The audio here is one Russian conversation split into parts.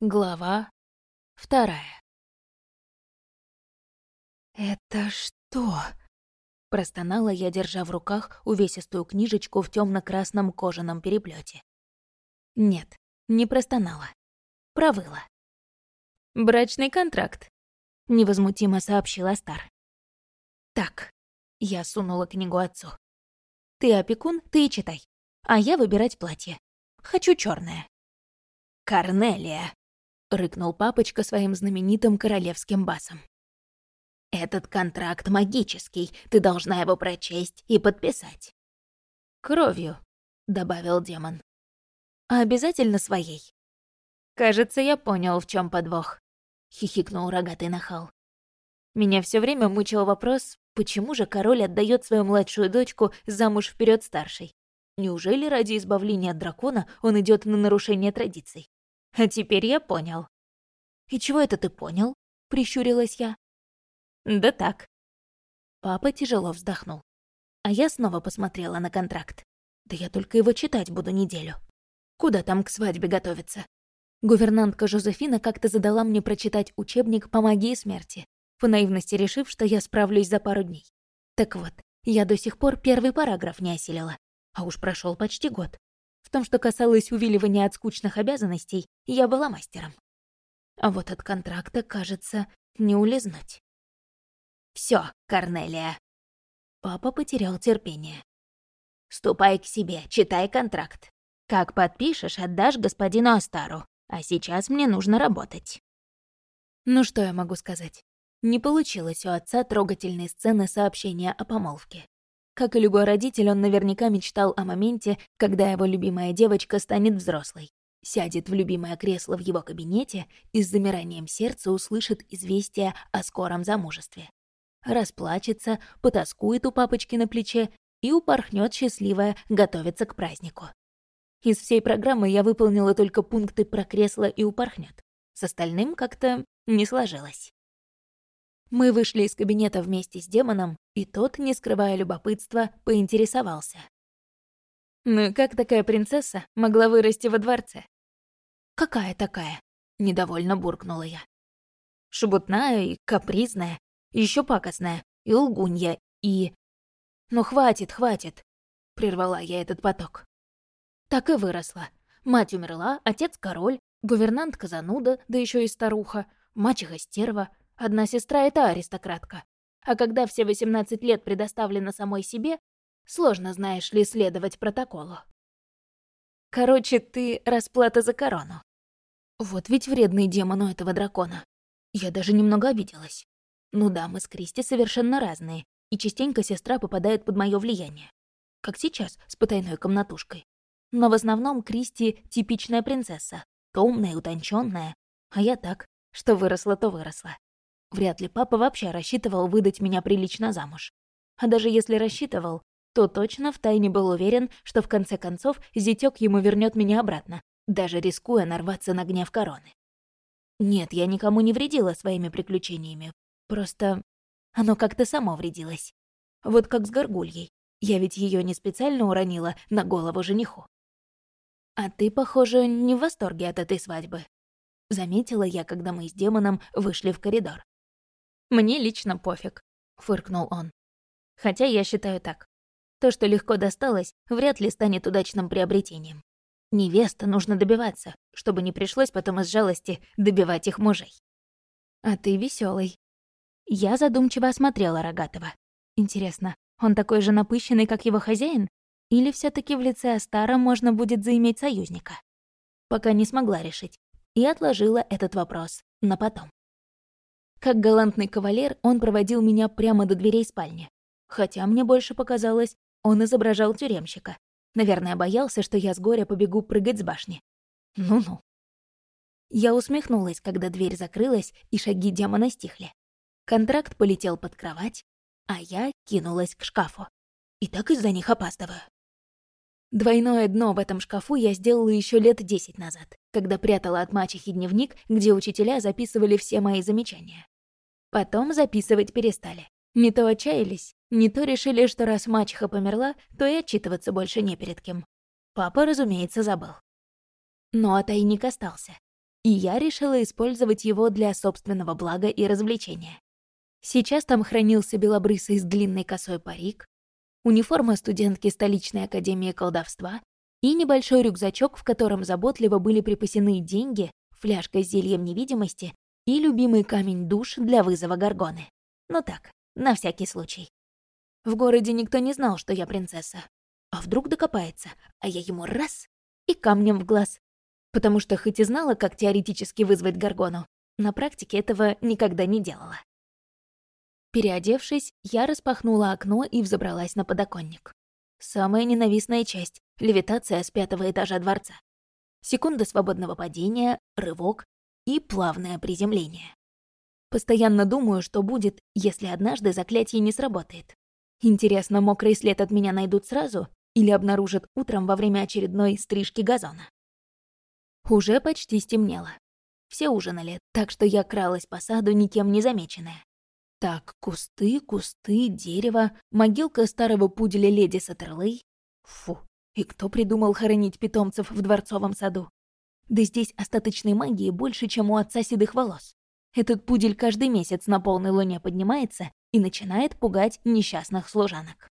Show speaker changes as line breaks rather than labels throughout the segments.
Глава вторая.
«Это что?»
— простонала я, держа в руках увесистую книжечку в темно красном кожаном переплете. Нет, не простонала. Провыла. «Брачный контракт», — невозмутимо сообщила Стар. «Так», — я сунула книгу отцу. «Ты опекун, ты и читай. А я выбирать платье. Хочу черное. «Корнелия», — рыкнул папочка своим знаменитым королевским басом. «Этот контракт магический, ты должна его прочесть и подписать». «Кровью», — добавил демон. «А обязательно своей?» «Кажется, я понял, в чем подвох», — хихикнул рогатый нахал. Меня все время мучил вопрос, почему же король отдает свою младшую дочку замуж вперед старшей? Неужели ради избавления от дракона он идет на нарушение традиций? А теперь я понял. «И чего это ты понял?» — прищурилась я. «Да так». Папа тяжело вздохнул. А я снова посмотрела на контракт. Да я только его читать буду неделю. Куда там к свадьбе готовиться? Гувернантка Жозефина как-то задала мне прочитать учебник по магии смерти, по наивности решив, что я справлюсь за пару дней. Так вот, я до сих пор первый параграф не осилила. А уж прошел почти год. В том, что касалось увиливания от скучных обязанностей, я была мастером. А вот от контракта, кажется, не улизнуть. Все, Корнелия. Папа потерял терпение. Ступай к себе, читай контракт. Как подпишешь, отдашь господину Астару. А сейчас мне нужно работать. Ну что я могу сказать? Не получилось у отца трогательной сцены сообщения о помолвке. Как и любой родитель, он наверняка мечтал о моменте, когда его любимая девочка станет взрослой сядет в любимое кресло в его кабинете и с замиранием сердца услышит известие о скором замужестве. Расплачется, потаскует у папочки на плече и упорхнет счастливая готовиться к празднику. Из всей программы я выполнила только пункты про кресло и упорхнет. С остальным как-то не сложилось. Мы вышли из кабинета вместе с демоном, и тот, не скрывая любопытства, поинтересовался. «Ну как такая принцесса могла вырасти во дворце?» «Какая такая?» — недовольно буркнула я. «Шебутная и капризная, еще пакостная, и лгунья, и...» «Ну хватит, хватит!» — прервала я этот поток. Так и выросла. Мать умерла, отец король, гувернантка зануда, да еще и старуха, мачеха стерва, одна сестра — это аристократка. А когда все 18 лет предоставлена самой себе, сложно, знаешь ли, следовать протоколу. Короче, ты расплата за корону. Вот ведь вредный демон у этого дракона. Я даже немного обиделась. Ну да, мы с Кристи совершенно разные, и частенько сестра попадает под мое влияние. Как сейчас, с потайной комнатушкой. Но в основном Кристи — типичная принцесса. Томная и утонченная. А я так, что выросла, то выросла. Вряд ли папа вообще рассчитывал выдать меня прилично замуж. А даже если рассчитывал, то точно втайне был уверен, что в конце концов зятёк ему вернет меня обратно, даже рискуя нарваться на гнев короны. Нет, я никому не вредила своими приключениями. Просто оно как-то само вредилось. Вот как с горгульей. Я ведь ее не специально уронила на голову жениху. А ты, похоже, не в восторге от этой свадьбы. Заметила я, когда мы с демоном вышли в коридор. «Мне лично пофиг», — фыркнул он. «Хотя я считаю так. То, что легко досталось, вряд ли станет удачным приобретением. Невеста нужно добиваться, чтобы не пришлось потом из жалости добивать их мужей. А ты веселый. Я задумчиво осмотрела Рогатого. Интересно, он такой же напыщенный, как его хозяин? Или все таки в лице Астара можно будет заиметь союзника? Пока не смогла решить. И отложила этот вопрос на потом. Как галантный кавалер, он проводил меня прямо до дверей спальни. Хотя мне больше показалось, он изображал тюремщика. Наверное, боялся, что я с горя побегу прыгать с башни. Ну-ну. Я усмехнулась, когда дверь закрылась, и шаги демона стихли. Контракт полетел под кровать, а я кинулась к шкафу. И так из-за них опаздываю. Двойное дно в этом шкафу я сделала еще лет десять назад, когда прятала от мачехи дневник, где учителя записывали все мои замечания. Потом записывать перестали. Не то отчаялись, не то решили, что раз мачеха померла, то и отчитываться больше не перед кем. Папа, разумеется, забыл. Но а тайник остался. и я решила использовать его для собственного блага и развлечения. Сейчас там хранился белобрысый с длинной косой парик, униформа студентки столичной академии колдовства и небольшой рюкзачок, в котором заботливо были припасены деньги, фляжка с зельем невидимости и любимый камень душ для вызова горгоны. Ну так, на всякий случай. В городе никто не знал, что я принцесса. А вдруг докопается, а я ему раз и камнем в глаз. Потому что хоть и знала, как теоретически вызвать горгону, на практике этого никогда не делала. Переодевшись, я распахнула окно и взобралась на подоконник. Самая ненавистная часть — левитация с пятого этажа дворца. Секунда свободного падения, рывок и плавное приземление. Постоянно думаю, что будет, если однажды заклятие не сработает. Интересно, мокрый след от меня найдут сразу или обнаружат утром во время очередной стрижки газона? Уже почти стемнело. Все ужинали, так что я кралась по саду, никем не замеченная. Так, кусты, кусты, дерево, могилка старого пуделя леди Сатерлей. Фу, и кто придумал хоронить питомцев в дворцовом саду? Да здесь остаточной магии больше, чем у отца седых волос. Этот пудель каждый месяц на полной луне поднимается и начинает пугать несчастных служанок.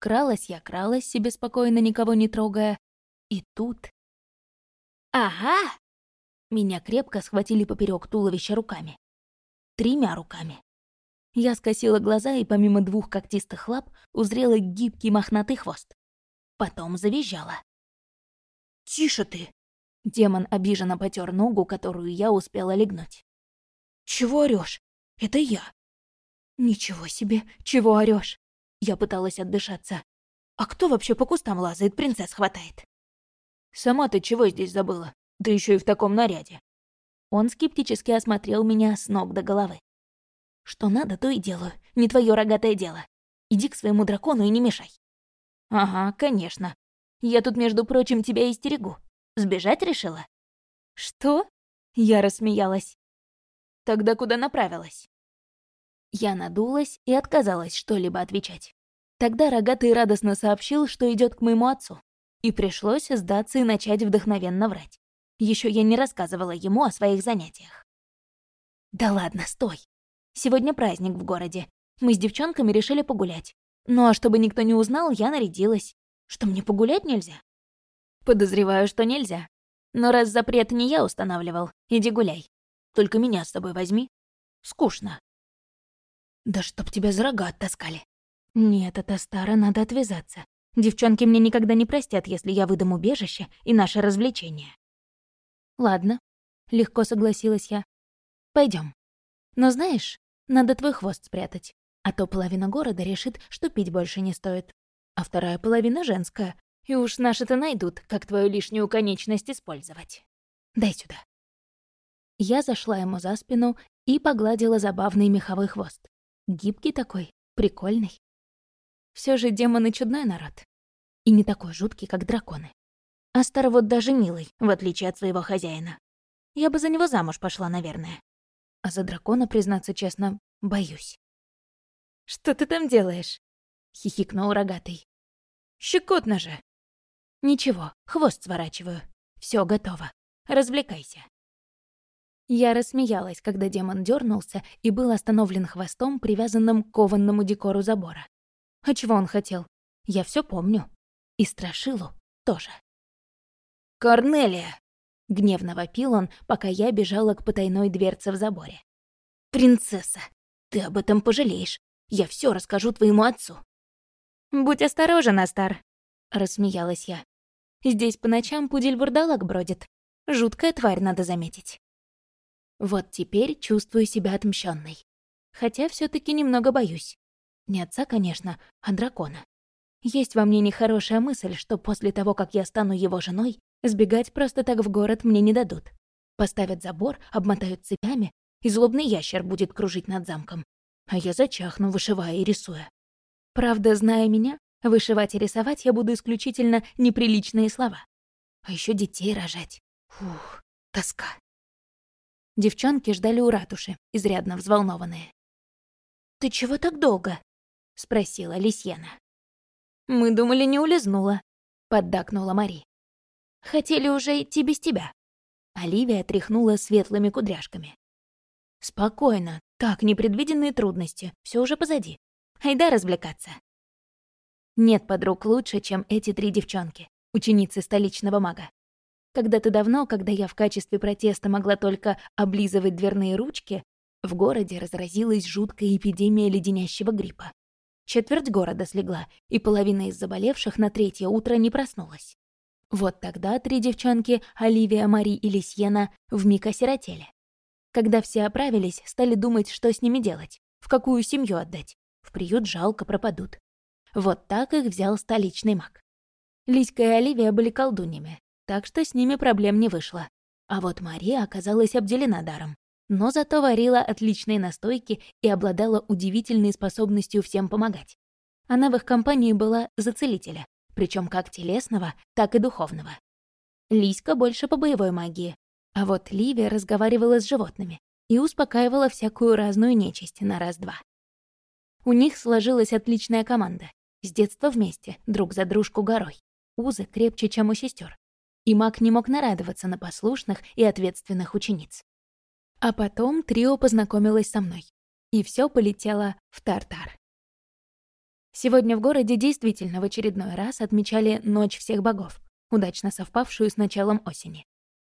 Кралась я, кралась себе спокойно, никого не трогая. И тут... Ага! Меня крепко схватили поперек туловища руками. Тремя руками. Я скосила глаза и помимо двух когтистых лап узрела гибкий мохнатый хвост. Потом завизжала. «Тише ты!» Демон обиженно потер ногу, которую я успела легнуть. «Чего орёшь? Это я!» «Ничего себе! Чего орёшь?» Я пыталась отдышаться. «А кто вообще по кустам лазает, принцесс хватает?» «Сама ты чего здесь забыла? Да еще и в таком наряде!» Он скептически осмотрел меня с ног до головы. Что надо, то и делаю. Не твое рогатое дело. Иди к своему дракону и не мешай. Ага, конечно. Я тут, между прочим, тебя истерегу. Сбежать решила? Что? Я рассмеялась. Тогда куда направилась? Я надулась и отказалась что-либо отвечать. Тогда рогатый радостно сообщил, что идет к моему отцу. И пришлось сдаться и начать вдохновенно врать. Еще я не рассказывала ему о своих занятиях. «Да ладно, стой. Сегодня праздник в городе. Мы с девчонками решили погулять. Ну а чтобы никто не узнал, я нарядилась. Что, мне погулять нельзя? Подозреваю, что нельзя. Но раз запрет не я устанавливал, иди гуляй. Только меня с собой возьми. Скучно. Да чтоб тебя за рога оттаскали. Нет, это старо, надо отвязаться. Девчонки мне никогда не простят, если я выдам убежище и наше развлечение. Ладно, легко согласилась я. Пойдем. Но знаешь, надо твой хвост спрятать. А то половина города решит, что пить больше не стоит. А вторая половина женская. И уж наши-то найдут, как твою лишнюю конечность использовать. Дай сюда. Я зашла ему за спину и погладила забавный меховой хвост. Гибкий такой, прикольный. Все же демоны чудной народ. И не такой жуткий, как драконы. А старовод даже милый, в отличие от своего хозяина. Я бы за него замуж пошла, наверное. А за дракона, признаться честно, боюсь. «Что ты там делаешь?» — хихикнул рогатый. «Щекотно же!» «Ничего, хвост сворачиваю. Все готово. Развлекайся». Я рассмеялась, когда демон дернулся и был остановлен хвостом, привязанным к кованному декору забора. А чего он хотел? Я все помню. И Страшилу тоже. «Корнелия!» — гневно вопил он, пока я бежала к потайной дверце в заборе. «Принцесса, ты об этом пожалеешь. Я все расскажу твоему отцу». «Будь осторожен, Астар», — рассмеялась я. «Здесь по ночам пудель-бурдалак бродит. Жуткая тварь, надо заметить». Вот теперь чувствую себя отмщенной. Хотя все таки немного боюсь. Не отца, конечно, а дракона. Есть во мне нехорошая мысль, что после того, как я стану его женой, Сбегать просто так в город мне не дадут. Поставят забор, обмотают цепями, и злобный ящер будет кружить над замком. А я зачахну, вышивая и рисуя. Правда, зная меня, вышивать и рисовать я буду исключительно неприличные слова. А еще детей рожать. Фух, тоска. Девчонки ждали у ратуши, изрядно взволнованные. «Ты чего так долго?» — спросила Лисьена. «Мы думали, не улизнула», — поддакнула Мари. Хотели уже идти без тебя. Оливия тряхнула светлыми кудряшками. «Спокойно. Так, непредвиденные трудности. Все уже позади. Айда развлекаться». Нет подруг лучше, чем эти три девчонки, ученицы столичного мага. Когда-то давно, когда я в качестве протеста могла только облизывать дверные ручки, в городе разразилась жуткая эпидемия леденящего гриппа. Четверть города слегла, и половина из заболевших на третье утро не проснулась. Вот тогда три девчонки, Оливия, Мари и Лисьена, вмиг осиротели. Когда все оправились, стали думать, что с ними делать, в какую семью отдать. В приют жалко пропадут. Вот так их взял столичный маг. Лиська и Оливия были колдуньями, так что с ними проблем не вышло. А вот Мария оказалась обделена даром, но зато варила отличные настойки и обладала удивительной способностью всем помогать. Она в их компании была за целителя, причем как телесного, так и духовного. Лиська больше по боевой магии, а вот Ливия разговаривала с животными и успокаивала всякую разную нечисть на раз-два. У них сложилась отличная команда. С детства вместе, друг за дружку горой. Узы крепче, чем у сестер. И маг не мог нарадоваться на послушных и ответственных учениц. А потом трио познакомилось со мной. И все полетело в Тартар. Сегодня в городе действительно в очередной раз отмечали Ночь всех богов, удачно совпавшую с началом осени.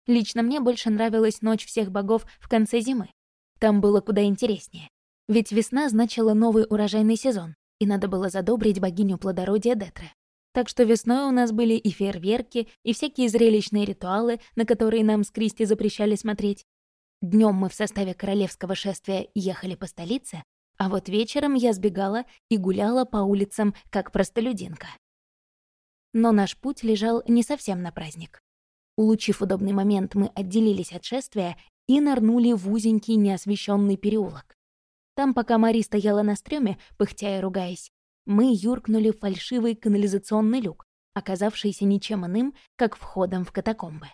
Лично мне больше нравилась Ночь всех богов в конце зимы. Там было куда интереснее. Ведь весна значила новый урожайный сезон, и надо было задобрить богиню плодородия Детры. Так что весной у нас были и фейерверки, и всякие зрелищные ритуалы, на которые нам с Кристи запрещали смотреть. Днем мы в составе королевского шествия ехали по столице, а вот вечером я сбегала и гуляла по улицам, как простолюдинка. Но наш путь лежал не совсем на праздник. Улучив удобный момент, мы отделились от шествия и нырнули в узенький неосвещенный переулок. Там, пока Мари стояла на стреме, пыхтя и ругаясь, мы юркнули в фальшивый канализационный люк, оказавшийся ничем иным, как входом в катакомбы.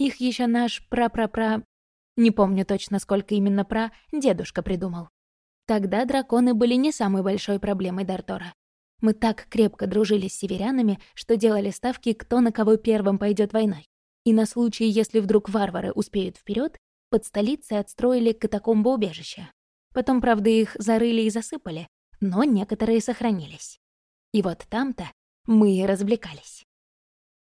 Их еще наш пра-пра-пра... Не помню точно, сколько именно пра дедушка придумал. Тогда драконы были не самой большой проблемой Дартора. Мы так крепко дружили с северянами, что делали ставки, кто на кого первым пойдет войной. И на случай, если вдруг варвары успеют вперед, под столицей отстроили катакомбы-убежища. Потом, правда, их зарыли и засыпали, но некоторые сохранились. И вот там-то мы и развлекались.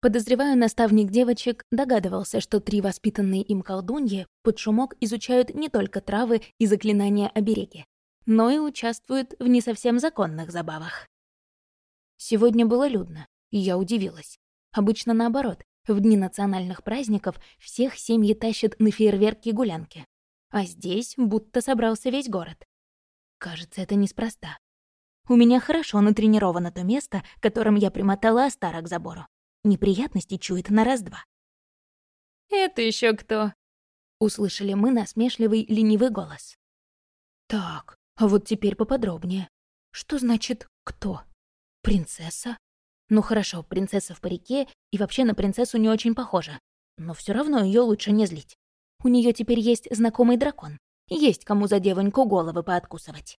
Подозреваю, наставник девочек догадывался, что три воспитанные им колдуньи под шумок изучают не только травы и заклинания обереги, но и участвуют в не совсем законных забавах. Сегодня было людно, и я удивилась. Обычно наоборот, в дни национальных праздников всех семьи тащат на фейерверки и гулянки. А здесь будто собрался весь город. Кажется, это неспроста. У меня хорошо натренировано то место, которым я примотала Астара к забору. Неприятности чует на раз-два.
«Это еще кто?»
— услышали мы насмешливый ленивый голос. «Так, а вот теперь поподробнее. Что значит «кто»? Принцесса? Ну хорошо, принцесса в парике и вообще на принцессу не очень похожа. Но все равно ее лучше не злить. У нее теперь есть знакомый дракон. Есть кому за девоньку головы пооткусывать.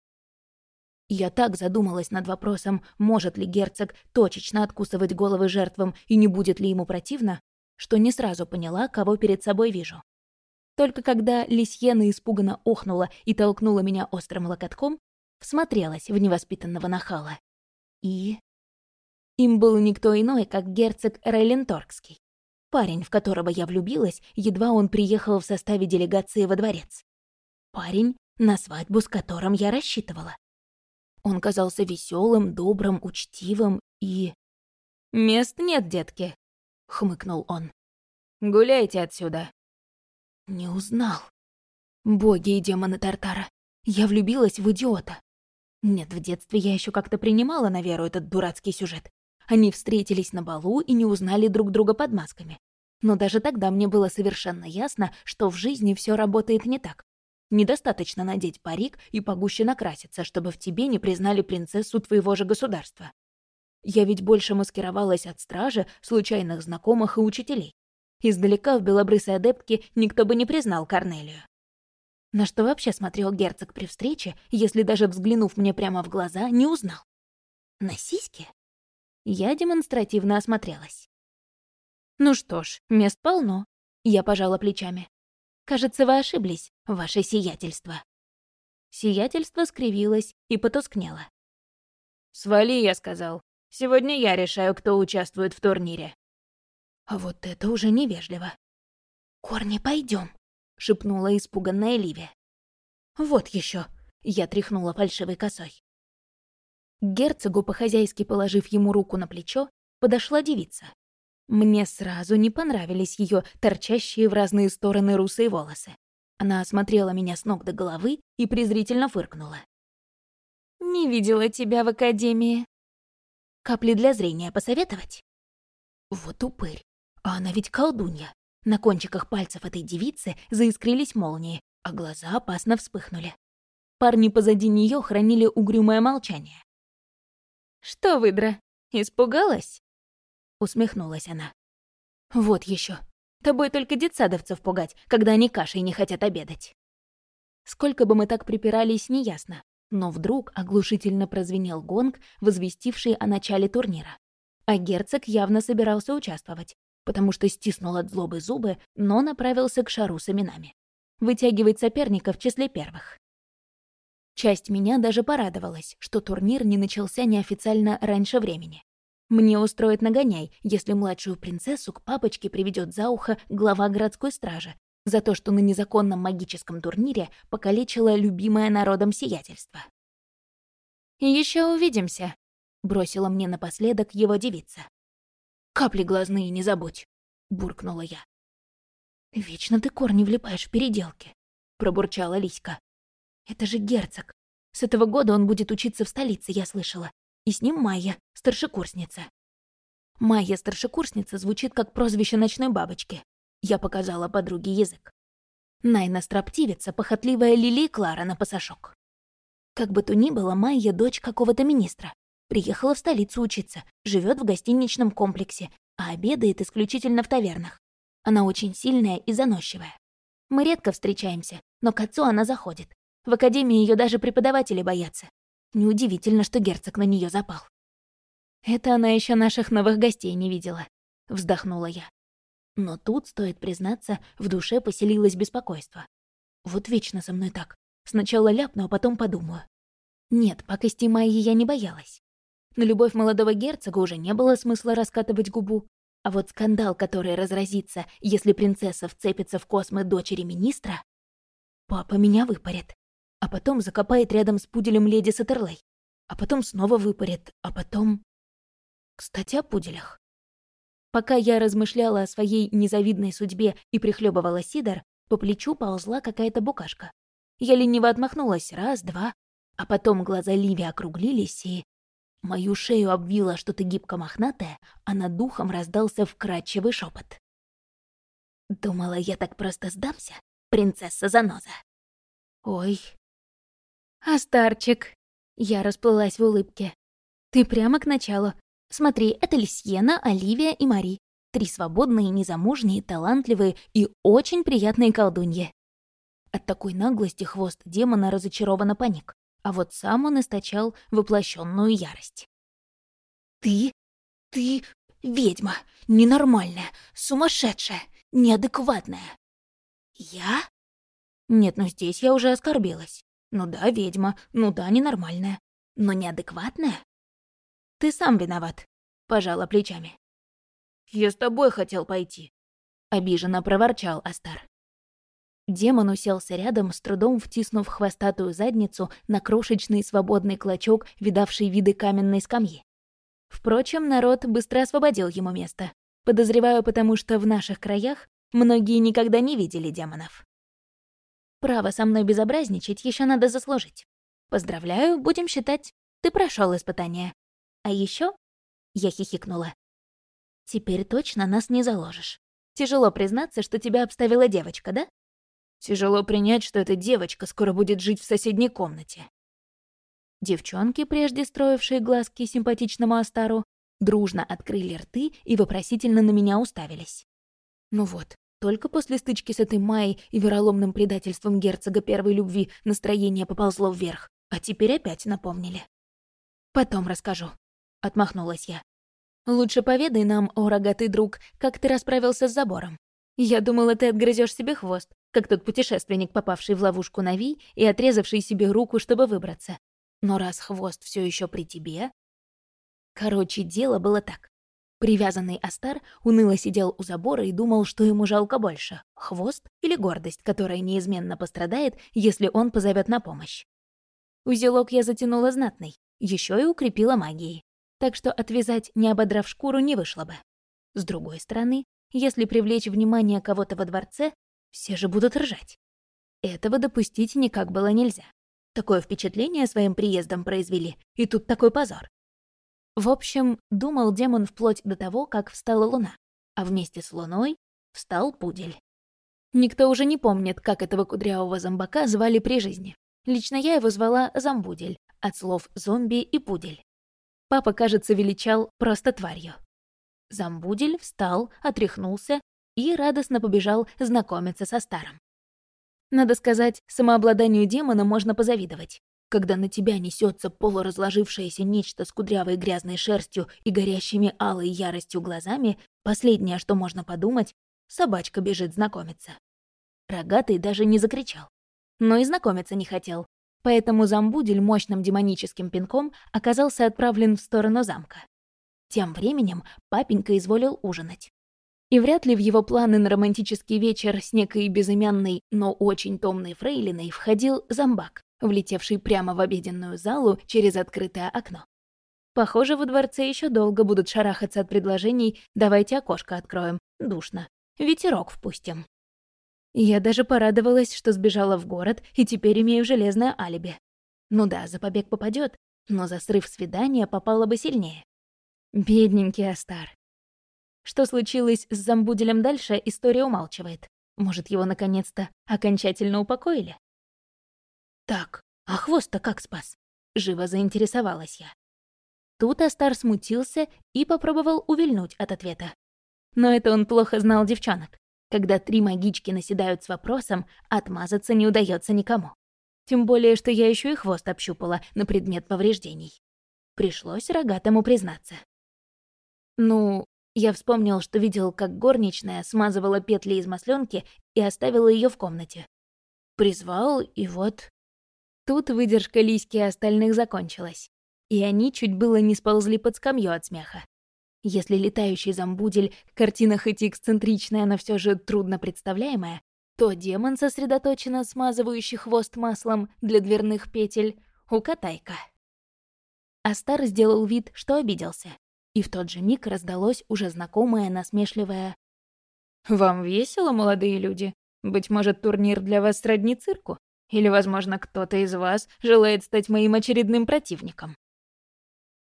Я так задумалась над вопросом, может ли герцог точечно откусывать головы жертвам и не будет ли ему противно, что не сразу поняла, кого перед собой вижу. Только когда Лисьена испуганно охнула и толкнула меня острым локотком, всмотрелась в невоспитанного нахала. И... Им был никто иной, как герцог Рейленторгский. Парень, в которого я влюбилась, едва он приехал в составе делегации во дворец. Парень, на свадьбу с которым я рассчитывала. Он казался веселым, добрым, учтивым и...
«Мест нет, детки», — хмыкнул он. «Гуляйте отсюда».
Не узнал. Боги и демоны Тартара. Я влюбилась в идиота. Нет, в детстве я еще как-то принимала на веру этот дурацкий сюжет. Они встретились на балу и не узнали друг друга под масками. Но даже тогда мне было совершенно ясно, что в жизни все работает не так. Недостаточно надеть парик и погуще накраситься, чтобы в тебе не признали принцессу твоего же государства. Я ведь больше маскировалась от стражи, случайных знакомых и учителей. Издалека в белобрысой адептке никто бы не признал Корнелию. На что вообще смотрел герцог при встрече, если даже взглянув мне прямо в глаза, не узнал? На сиськи? Я демонстративно осмотрелась. Ну что ж, мест полно. Я пожала плечами. «Кажется, вы ошиблись, ваше сиятельство». Сиятельство скривилось и потускнело.
«Свали», — я сказал. «Сегодня я решаю, кто участвует в турнире».
А вот это уже невежливо. «Корни, пойдем, шепнула испуганная Ливия. «Вот еще, я тряхнула фальшивой косой. К герцогу, по-хозяйски положив ему руку на плечо, подошла девица. Мне сразу не понравились ее торчащие в разные стороны русые волосы. Она осмотрела меня с ног до головы и презрительно фыркнула. «Не видела тебя в академии. Капли для зрения посоветовать?» Вот упырь. А она ведь колдунья. На кончиках пальцев этой девицы заискрились молнии, а глаза опасно вспыхнули. Парни позади нее хранили угрюмое молчание. «Что, выдра, испугалась?» Усмехнулась она. «Вот еще. Тобой только детсадовцев пугать, когда они кашей не хотят обедать». Сколько бы мы так припирались, неясно. Но вдруг оглушительно прозвенел гонг, возвестивший о начале турнира. А герцог явно собирался участвовать, потому что стиснул от злобы зубы, но направился к шару с именами. Вытягивать соперника в числе первых. Часть меня даже порадовалась, что турнир не начался неофициально раньше времени. Мне устроит нагоняй, если младшую принцессу к папочке приведет за ухо глава городской стражи за то, что на незаконном магическом турнире покалечила любимое народом сиятельство. Еще увидимся», — бросила мне напоследок его девица. «Капли глазные не забудь», — буркнула я. «Вечно ты корни влипаешь в переделки», — пробурчала Лиська. Это же герцог. С этого года он будет учиться в столице, я слышала. И с ним Майя, старшекурсница. Майя старшекурсница звучит как прозвище ночной бабочки. Я показала подруге язык. Найна строптивица, похотливая Лили Клара на пасашок. Как бы то ни было, Майя — дочь какого-то министра. Приехала в столицу учиться, живет в гостиничном комплексе, а обедает исключительно в тавернах. Она очень сильная и заносчивая. Мы редко встречаемся, но к отцу она заходит. В академии ее даже преподаватели боятся. Неудивительно, что герцог на нее запал. Это она еще наших новых гостей не видела, вздохнула я. Но тут, стоит признаться, в душе поселилось беспокойство. Вот вечно со мной так. Сначала ляпну, а потом подумаю. Нет, пакости Майи я не боялась. На любовь молодого герцога уже не было смысла раскатывать губу. А вот скандал, который разразится, если принцесса вцепится в космы дочери министра... Папа меня выпарит а потом закопает рядом с пуделем леди Сатерлей, а потом снова выпарит, а потом... Кстати, о пуделях. Пока я размышляла о своей незавидной судьбе и прихлебывала сидор, по плечу ползла какая-то букашка. Я лениво отмахнулась раз, два, а потом глаза Ливи округлились, и... Мою шею обвила что-то гибко-мохнатое, а над духом раздался вкрадчивый шепот. Думала, я так просто сдамся, принцесса-заноза. Ой, «А старчик?» Я расплылась в улыбке. «Ты прямо к началу. Смотри, это Лисьена, Оливия и Мари. Три свободные, незамужние, талантливые и очень приятные колдуньи». От такой наглости хвост демона разочарованно паник, а вот сам он источал воплощенную ярость. «Ты? Ты ведьма, ненормальная, сумасшедшая, неадекватная». «Я?» Нет, ну здесь я уже оскорбилась. Ну да, ведьма, ну да, ненормальная. Но неадекватная? Ты сам виноват, пожала плечами. Я с тобой хотел пойти, обиженно проворчал Астар. Демон уселся рядом, с трудом втиснув хвостатую задницу на крошечный свободный клочок, видавший виды каменной скамьи. Впрочем, народ быстро освободил ему место. Подозреваю, потому что в наших краях многие никогда не видели демонов. Право со мной безобразничать еще надо заслужить. Поздравляю, будем считать, ты прошел испытание. А еще я хихикнула. Теперь точно нас не заложишь. Тяжело признаться, что тебя обставила девочка, да? Тяжело принять, что эта девочка скоро будет жить в соседней комнате. Девчонки, прежде строившие глазки симпатичному Астару, дружно открыли рты и вопросительно на меня уставились. Ну вот, только после стычки с этой Майей и вероломным предательством герцога первой любви настроение поползло вверх, а теперь опять напомнили. «Потом расскажу», — отмахнулась я. «Лучше поведай нам, о рогатый друг, как ты расправился с забором. Я думала, ты отгрызешь себе хвост, как тот путешественник, попавший в ловушку Нави и отрезавший себе руку, чтобы выбраться. Но раз хвост все еще при тебе... Короче, дело было так. Привязанный Астар уныло сидел у забора и думал, что ему жалко больше — хвост или гордость, которая неизменно пострадает, если он позовет на помощь. Узелок я затянула знатный, еще и укрепила магией, так что отвязать, не ободрав шкуру, не вышло бы. С другой стороны, если привлечь внимание кого-то во дворце, все же будут ржать. Этого допустить никак было нельзя. Такое впечатление своим приездом произвели, и тут такой позор. В общем, думал демон вплоть до того, как встала луна, а вместе с луной встал пудель. Никто уже не помнит, как этого кудрявого зомбака звали при жизни. Лично я его звала Замбудель, от слов «зомби» и «пудель». Папа, кажется, величал просто тварью. Замбудель встал, отряхнулся и радостно побежал знакомиться со старым. Надо сказать, самообладанию демона можно позавидовать. Когда на тебя несется полуразложившееся нечто с кудрявой грязной шерстью и горящими алой яростью глазами, последнее, что можно подумать, собачка бежит знакомиться. Рогатый даже не закричал. Но и знакомиться не хотел, поэтому Замбудель мощным демоническим пинком оказался отправлен в сторону замка. Тем временем папенька изволил ужинать. И вряд ли в его планы на романтический вечер с некой безымянной, но очень томной фрейлиной входил зомбак, влетевший прямо в обеденную залу через открытое окно. Похоже, во дворце еще долго будут шарахаться от предложений «давайте окошко откроем, душно, ветерок впустим». Я даже порадовалась, что сбежала в город и теперь имею железное алиби. Ну да, за побег попадет, но за срыв свидания попало бы сильнее. Бедненький Астар. Что случилось с Замбуделем дальше, история умалчивает. Может, его наконец-то окончательно упокоили? Так, а хвост-то как спас? Живо заинтересовалась я. Тут Астар смутился и попробовал увильнуть от ответа. Но это он плохо знал девчонок. Когда три магички наседают с вопросом, отмазаться не удается никому. Тем более, что я еще и хвост общупала на предмет повреждений. Пришлось рогатому признаться. Ну, я вспомнил, что видел, как горничная смазывала петли из масленки и оставила ее в комнате. Призвал, и вот... Тут выдержка Лиськи и остальных закончилась. И они чуть было не сползли под скамью от смеха. Если летающий замбудель — картина хоть и эксцентричная, но все же трудно представляемая, то демон, сосредоточенно смазывающий хвост маслом для дверных петель, у Катайка. Астар сделал вид, что обиделся, и в тот же миг раздалось уже знакомое насмешливое «Вам весело, молодые люди? Быть может, турнир для вас сродни цирку? Или, возможно, кто-то из вас желает стать моим очередным противником?»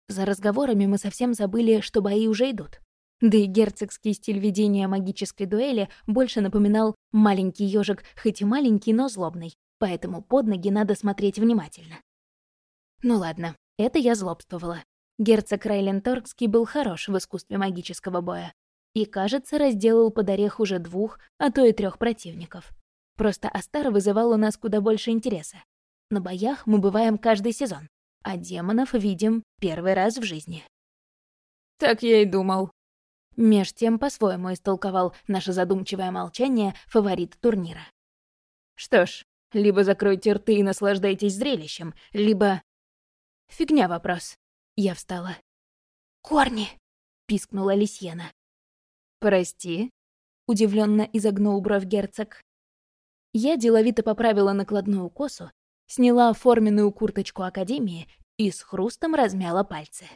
За разговорами мы совсем забыли, что бои уже идут. Да и герцогский стиль ведения магической дуэли больше напоминал маленький ежик, хоть и маленький, но злобный, поэтому под ноги надо смотреть внимательно. Ну ладно, это я злобствовала. Герцог Райленторгский был хорош в искусстве магического боя. И, кажется, разделал под орех уже двух, а то и трех противников. Просто Астар вызывал у нас куда больше интереса. На боях мы бываем каждый сезон, а демонов видим первый раз в жизни.
«Так я и думал».
Меж тем по-своему истолковал наше задумчивое молчание фаворит турнира.
«Что ж, либо закройте рты и наслаждайтесь зрелищем, либо...» «Фигня вопрос. Я встала.
«Корни!» — пискнула Лисьена.
«Прости?» — удивленно изогнул бровь герцог.
Я деловито поправила накладную косу, сняла форменную курточку Академии и с хрустом размяла пальцы.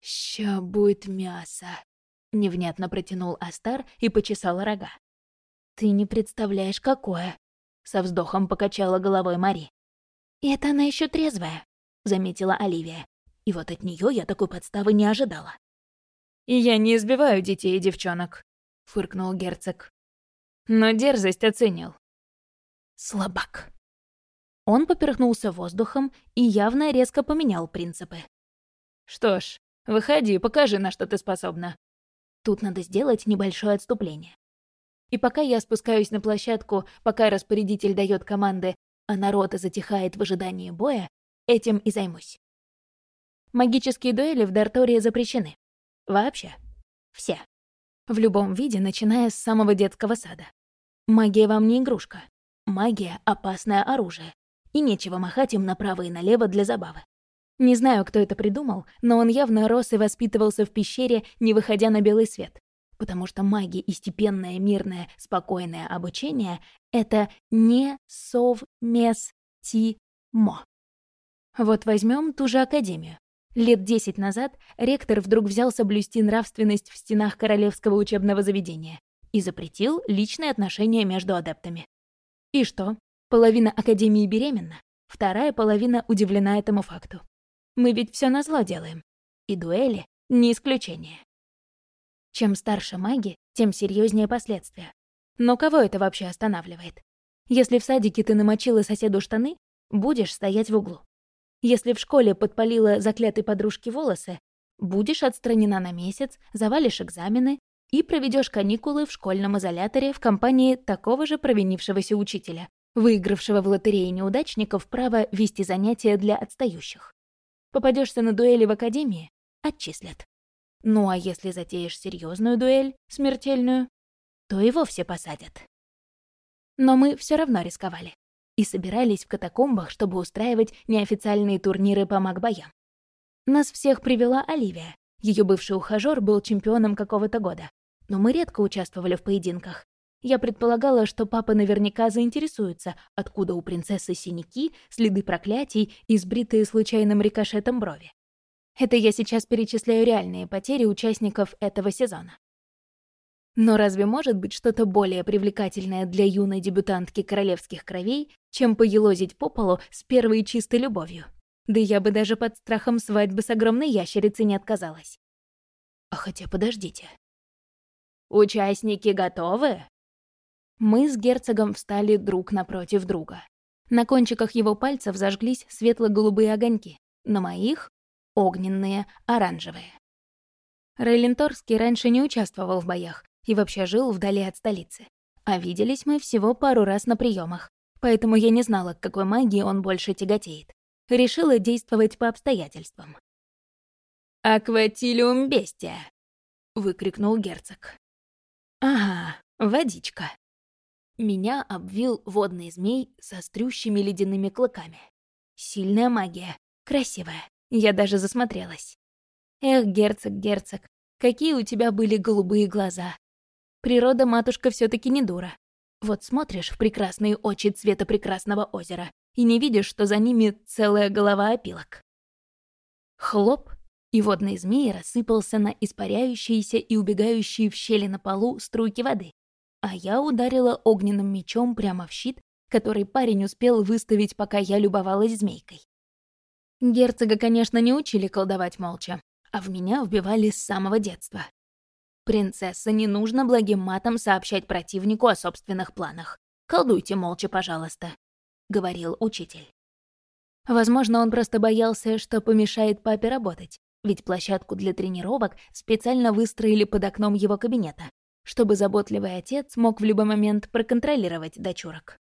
«Ща будет мясо», — невнятно протянул Астар и почесал рога.
«Ты не представляешь, какое!» — со вздохом покачала головой Мари. «И это она еще трезвая», — заметила Оливия. И вот от нее я такой подставы не ожидала.
«И я не избиваю детей и девчонок», — фыркнул герцог. «Но дерзость оценил».
«Слабак». Он поперхнулся воздухом и явно резко поменял принципы.
«Что ж, выходи, покажи, на что ты способна».
Тут надо сделать небольшое отступление. И пока я спускаюсь на площадку, пока распорядитель дает команды, а народ затихает в ожидании боя, этим и займусь. Магические дуэли в Дартории запрещены. Вообще. Все. В любом виде, начиная с самого детского сада. Магия вам не игрушка. Магия — опасное оружие. И нечего махать им направо и налево для забавы. Не знаю, кто это придумал, но он явно рос и воспитывался в пещере, не выходя на белый свет. Потому что магия и степенное, мирное, спокойное обучение — это не совместимо. Вот возьмем ту же академию. Лет десять назад ректор вдруг взялся блюсти нравственность в стенах королевского учебного заведения и запретил личные отношения между адептами. И что? Половина Академии беременна, вторая половина удивлена этому факту. Мы ведь все на зло делаем. И дуэли — не исключение. Чем старше маги, тем серьезнее последствия. Но кого это вообще останавливает? Если в садике ты намочила соседу штаны, будешь стоять в углу. Если в школе подпалила заклятой подружке волосы, будешь отстранена на месяц, завалишь экзамены и проведешь каникулы в школьном изоляторе в компании такого же провинившегося учителя, выигравшего в лотерее неудачников право вести занятия для отстающих. Попадешься на дуэли в академии — отчислят. Ну а если затеешь серьезную дуэль, смертельную, то и вовсе посадят. Но мы все равно рисковали и собирались в катакомбах, чтобы устраивать неофициальные турниры по магбоям. Нас всех привела Оливия. Ее бывший ухажёр был чемпионом какого-то года. Но мы редко участвовали в поединках. Я предполагала, что папа наверняка заинтересуется, откуда у принцессы синяки, следы проклятий и сбритые случайным рикошетом брови. Это я сейчас перечисляю реальные потери участников этого сезона. Но разве может быть что-то более привлекательное для юной дебютантки королевских кровей, чем поелозить по полу с первой чистой любовью? Да я бы даже под страхом свадьбы с огромной ящерицей не отказалась. А хотя подождите. «Участники готовы?» Мы с герцогом встали друг напротив друга. На кончиках его пальцев зажглись светло-голубые огоньки, на моих — огненные, оранжевые. Рейлинторский раньше не участвовал в боях, и вообще жил вдали от столицы. А виделись мы всего пару раз на приемах, поэтому я не знала, к какой магии он больше тяготеет. Решила действовать по обстоятельствам. «Акватилиум бестия!» — выкрикнул герцог. «Ага, водичка». Меня обвил водный змей со стрющими ледяными клыками. Сильная магия, красивая, я даже засмотрелась. Эх, герцог, герцог, какие у тебя были голубые глаза, Природа, матушка, все таки не дура. Вот смотришь в прекрасные очи цвета прекрасного озера и не видишь, что за ними целая голова опилок. Хлоп, и водный змей рассыпался на испаряющиеся и убегающие в щели на полу струйки воды, а я ударила огненным мечом прямо в щит, который парень успел выставить, пока я любовалась змейкой. Герцога, конечно, не учили колдовать молча, а в меня вбивали с самого детства. «Принцесса, не нужно благим матом сообщать противнику о собственных планах. Колдуйте молча, пожалуйста», — говорил учитель. Возможно, он просто боялся, что помешает папе работать, ведь площадку для тренировок специально выстроили под окном его кабинета, чтобы заботливый отец мог в любой момент проконтролировать дочурок.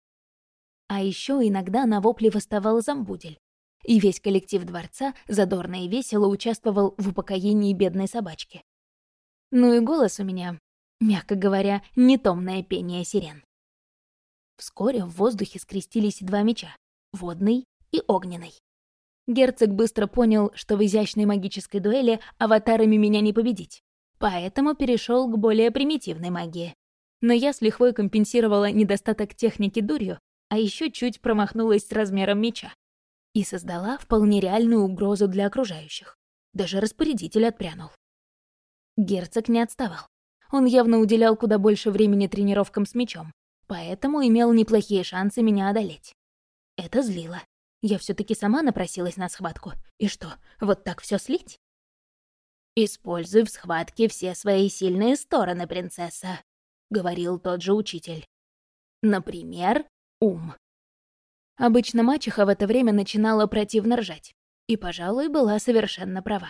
А еще иногда на вопли восставал замбудель, и весь коллектив дворца задорно и весело участвовал в упокоении бедной собачки. Ну и голос у меня, мягко говоря, не томное пение сирен. Вскоре в воздухе скрестились два меча — водный и огненный. Герцог быстро понял, что в изящной магической дуэли аватарами меня не победить, поэтому перешел к более примитивной магии. Но я с лихвой компенсировала недостаток техники дурью, а еще чуть промахнулась с размером меча. И создала вполне реальную угрозу для окружающих. Даже распорядитель отпрянул. Герцог не отставал. Он явно уделял куда больше времени тренировкам с мечом, поэтому имел неплохие шансы меня одолеть. Это злило. Я все таки сама напросилась на схватку. И что, вот так все слить? «Используй в схватке все свои сильные стороны, принцесса», — говорил тот же учитель. «Например, ум». Обычно мачеха в это время начинала противно ржать. И, пожалуй, была совершенно права.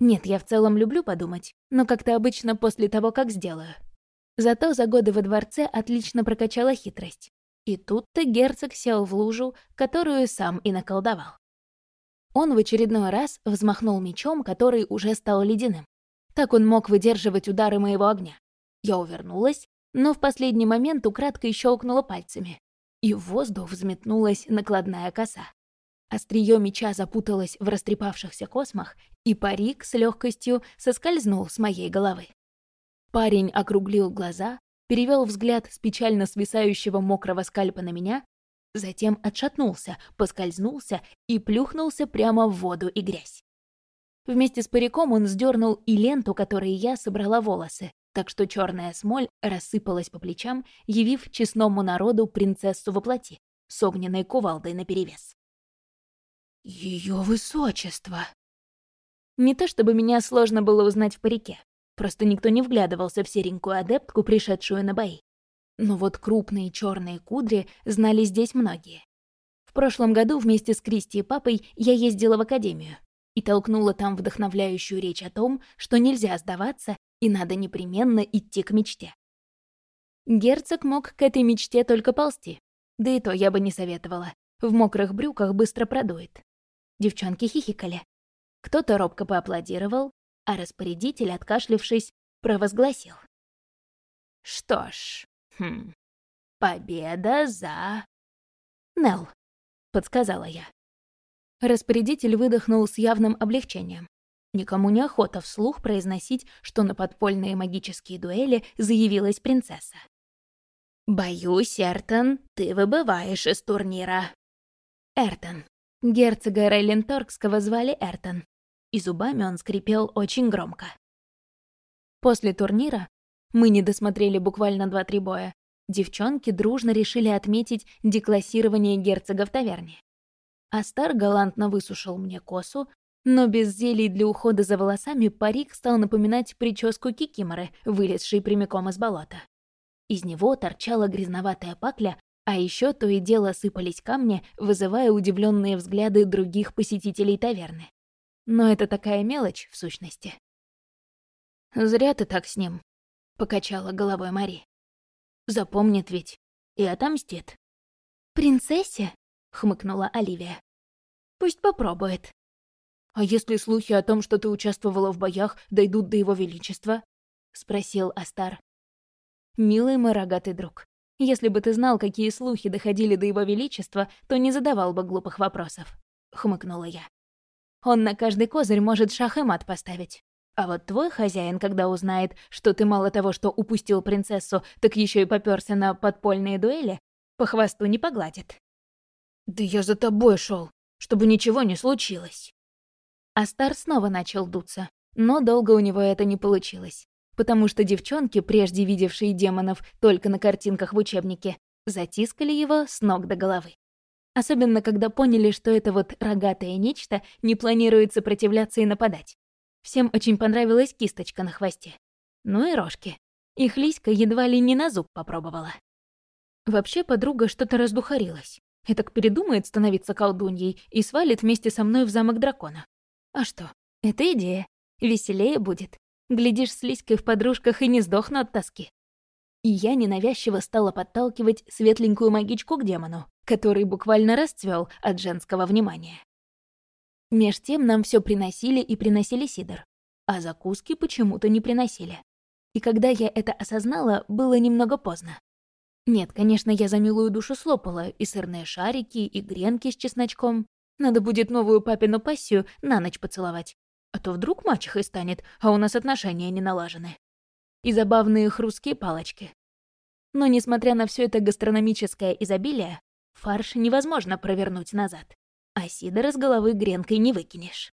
Нет, я в целом люблю подумать, но как-то обычно после того, как сделаю. Зато за годы во дворце отлично прокачала хитрость. И тут-то герцог сел в лужу, которую сам и наколдовал. Он в очередной раз взмахнул мечом, который уже стал ледяным. Так он мог выдерживать удары моего огня. Я увернулась, но в последний момент украдкой щелкнула пальцами, и в воздух взметнулась накладная коса. Остриё меча запуталось в растрепавшихся космах, и парик с легкостью соскользнул с моей головы. Парень округлил глаза, перевел взгляд с печально свисающего мокрого скальпа на меня, затем отшатнулся, поскользнулся и плюхнулся прямо в воду и грязь. Вместе с париком он сдернул и ленту, которой я собрала волосы, так что черная смоль рассыпалась по плечам, явив честному народу принцессу во плоти, с огненной кувалдой наперевес. Ее высочество! Не то чтобы меня сложно было узнать в парике, просто никто не вглядывался в серенькую адептку, пришедшую на бои. Но вот крупные черные кудри знали здесь многие. В прошлом году вместе с Кристи и папой я ездила в академию и толкнула там вдохновляющую речь о том, что нельзя сдаваться и надо непременно идти к мечте. Герцог мог к этой мечте только ползти, да и то я бы не советовала. В мокрых брюках быстро продует. Девчонки хихикали. Кто-то робко поаплодировал, а распорядитель, откашлившись, провозгласил. «Что ж, хм, победа за...» «Нелл», — подсказала я. Распорядитель выдохнул с явным облегчением. Никому не охота вслух произносить, что на подпольные магические дуэли заявилась принцесса. «Боюсь, Эртон, ты выбываешь из турнира». Эртон. Герцога Рейленторгского звали Эртон, и зубами он скрипел очень громко. После турнира мы не досмотрели буквально два-три боя. Девчонки дружно решили отметить деклассирование герцога в таверне. Астар галантно высушил мне косу, но без зелий для ухода за волосами парик стал напоминать прическу кикиморы, вылезшей прямиком из болота. Из него торчала грязноватая пакля, а еще то и дело сыпались камни, вызывая удивленные взгляды других посетителей таверны. Но это такая мелочь, в сущности. «Зря ты так с ним», — покачала головой Мари. «Запомнит ведь и отомстит». «Принцессе?» — хмыкнула Оливия. «Пусть попробует». «А если слухи о том, что ты участвовала в боях, дойдут до его величества?» — спросил Астар. «Милый мой рогатый друг, если бы ты знал, какие слухи доходили до его величества, то не задавал бы глупых вопросов», — хмыкнула я. «Он на каждый козырь может шах и мат поставить. А вот твой хозяин, когда узнает, что ты мало того, что упустил принцессу, так еще и попёрся на подпольные дуэли, по хвосту не погладит». «Да я за тобой шел, чтобы ничего не случилось». Астар снова начал дуться, но долго у него это не получилось потому что девчонки, прежде видевшие демонов только на картинках в учебнике, затискали его с ног до головы. Особенно, когда поняли, что это вот рогатое нечто не планирует сопротивляться и нападать. Всем очень понравилась кисточка на хвосте. Ну и рожки. Их Лиська едва ли не на зуб попробовала. Вообще подруга что-то раздухарилась. И так передумает становиться колдуньей и свалит вместе со мной в замок дракона. А что, это идея. Веселее будет. Глядишь, с Лиськой в подружках и не сдохну от тоски. И я ненавязчиво стала подталкивать светленькую магичку к демону, который буквально расцвел от женского внимания. Меж тем нам все приносили и приносили сидр, а закуски почему-то не приносили. И когда я это осознала, было немного поздно. Нет, конечно, я за милую душу слопала и сырные шарики, и гренки с чесночком. Надо будет новую папину пассию на ночь поцеловать. А то вдруг мачехой станет, а у нас отношения не налажены. И забавные хрусткие палочки. Но несмотря на все это гастрономическое изобилие, фарш невозможно провернуть назад, а сидор из головы гренкой не выкинешь.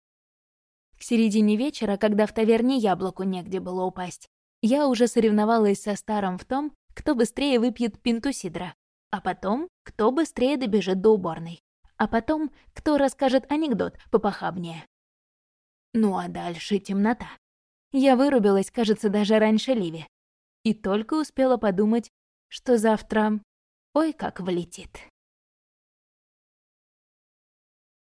К середине вечера, когда в таверне яблоку негде было упасть, я уже соревновалась со старым в том, кто быстрее выпьет пинту сидра, а потом, кто быстрее добежит до уборной, а потом, кто расскажет анекдот попохабнее. Ну а дальше темнота. Я вырубилась, кажется, даже раньше Ливи. И только успела подумать, что завтра... Ой, как влетит.